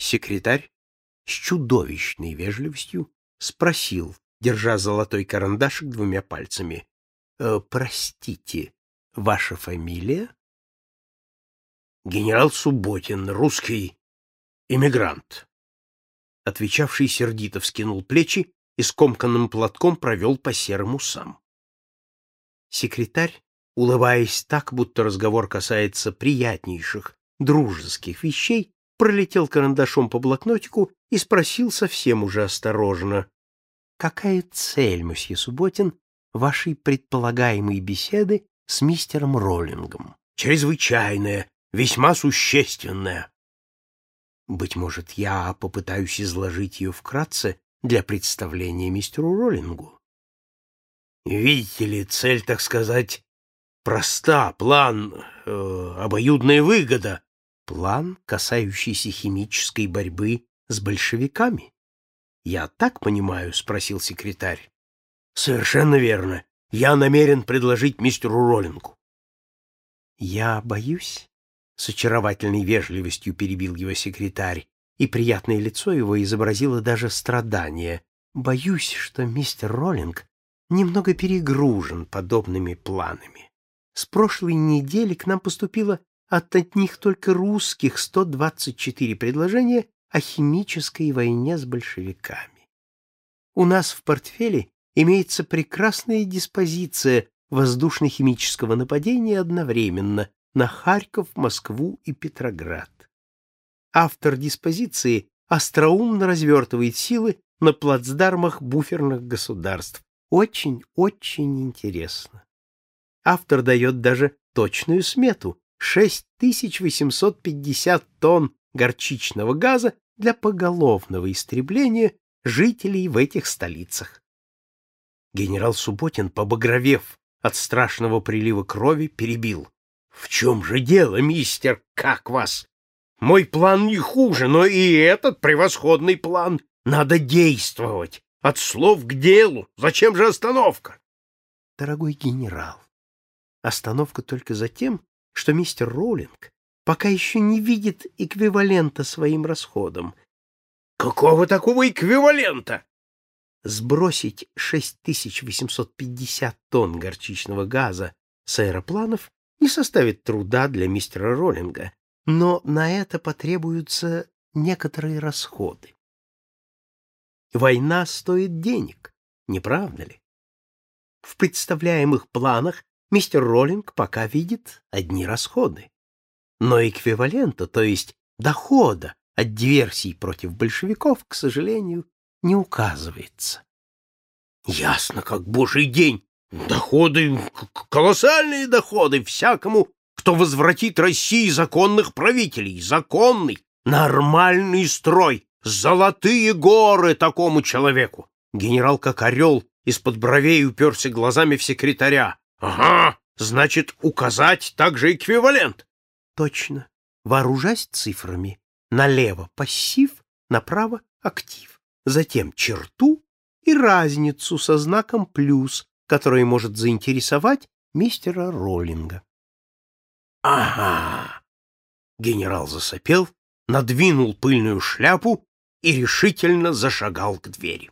Секретарь с чудовищной вежливостью спросил, держа золотой карандашик двумя пальцами. «Э, «Простите, ваша фамилия?» «Генерал Субботин, русский иммигрант». Отвечавший сердито вскинул плечи и скомканным платком провел по серым усам. Секретарь, улыбаясь так, будто разговор касается приятнейших, дружеских вещей, пролетел карандашом по блокнотику и спросил совсем уже осторожно. «Какая цель, мосье Субботин, вашей предполагаемой беседы с мистером Роллингом?» «Чрезвычайная, весьма существенная». «Быть может, я попытаюсь изложить ее вкратце для представления мистеру Роллингу?» Видите ли, цель, так сказать, проста, план, э, обоюдная выгода. План, касающийся химической борьбы с большевиками? Я так понимаю, спросил секретарь. Совершенно верно. Я намерен предложить мистеру Роллингу. Я боюсь, с очаровательной вежливостью перебил его секретарь, и приятное лицо его изобразило даже страдание. Боюсь, что мистер Роллинг немного перегружен подобными планами. С прошлой недели к нам поступило от одних только русских 124 предложения о химической войне с большевиками. У нас в портфеле имеется прекрасная диспозиция воздушно-химического нападения одновременно на Харьков, Москву и Петроград. Автор диспозиции остроумно развертывает силы на плацдармах буферных государств, очень-очень интересно. Автор дает даже точную смету — 6850 тонн горчичного газа для поголовного истребления жителей в этих столицах. Генерал Субботин, побагровев от страшного прилива крови, перебил. — В чем же дело, мистер, как вас? Мой план не хуже, но и этот превосходный план. Надо действовать. От слов к делу. Зачем же остановка? Дорогой генерал, остановка только за тем, что мистер Роулинг пока еще не видит эквивалента своим расходам. Какого такого эквивалента? Сбросить 6850 тонн горчичного газа с аэропланов не составит труда для мистера Роллинга, но на это потребуются некоторые расходы. Война стоит денег, не правда ли? В представляемых планах мистер Роллинг пока видит одни расходы. Но эквивалента, то есть дохода от диверсий против большевиков, к сожалению, не указывается. Ясно, как божий день. Доходы, колоссальные доходы всякому, кто возвратит России законных правителей, законный, нормальный строй, Золотые горы такому человеку! Генерал, как орел, из-под бровей уперся глазами в секретаря. Ага, значит, указать также эквивалент. Точно. Вооружась цифрами. Налево пассив, направо актив. Затем черту и разницу со знаком плюс, который может заинтересовать мистера Роллинга. Ага. Генерал засопел, надвинул пыльную шляпу и решительно зашагал к двери.